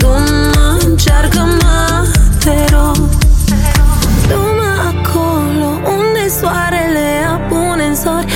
Nu mă încearcă-mă, te rog. Du-mă acolo unde soarele apune în sori.